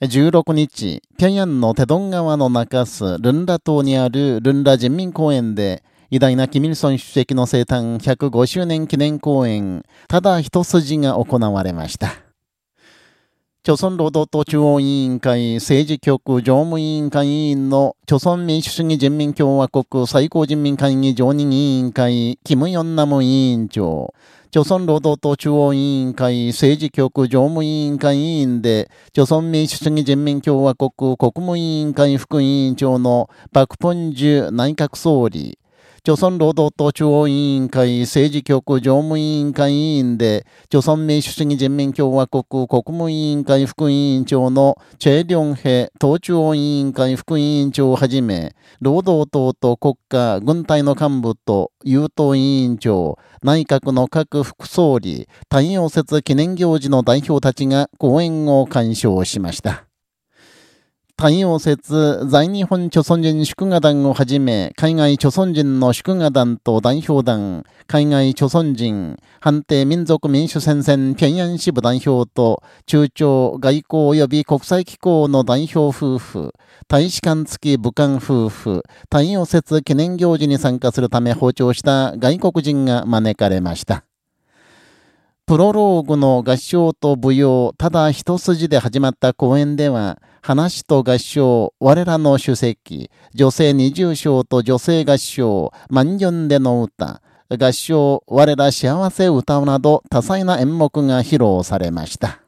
16日、平壌のテドン川の中州ルンラ島にあるルンラ人民公園で、偉大なキミルソン主席の生誕105周年記念公演、ただ一筋が行われました。朝鮮労働党中央委員会政治局常務委員会委員の朝鮮民主主義人民共和国最高人民会議常任委員会、キム・ヨンナム委員長、朝鮮労働党中央委員会政治局常務委員会委員で、朝鮮民主主義人民共和国国務委員会副委員長のパク・ポンジュ内閣総理、朝鮮労働党中央委員会政治局常務委員会委員で、朝鮮民主主義人民共和国国務委員会副委員長のチェ・リョンヘ党中央委員会副委員長をはじめ、労働党と国家、軍隊の幹部と優等委員長、内閣の各副総理、太陽節記念行事の代表たちが講演を鑑賞しました。太陽節在日本朝鮮人祝賀団をはじめ、海外朝鮮人の祝賀団と代表団、海外朝鮮人、判定民族民主戦線平壌支部代表と、中朝外交及び国際機構の代表夫婦、大使館付き武漢夫婦、太陽節記念行事に参加するため訪朝した外国人が招かれました。プロローグの合唱と舞踊、ただ一筋で始まった公演では、話と合唱、我らの主席、女性二重唱と女性合唱、万ンでの歌、合唱、我ら幸せ歌うなど多彩な演目が披露されました。